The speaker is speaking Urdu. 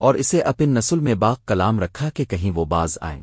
اور اسے اپن نسل میں باغ کلام رکھا کہ کہیں وہ باز آئیں۔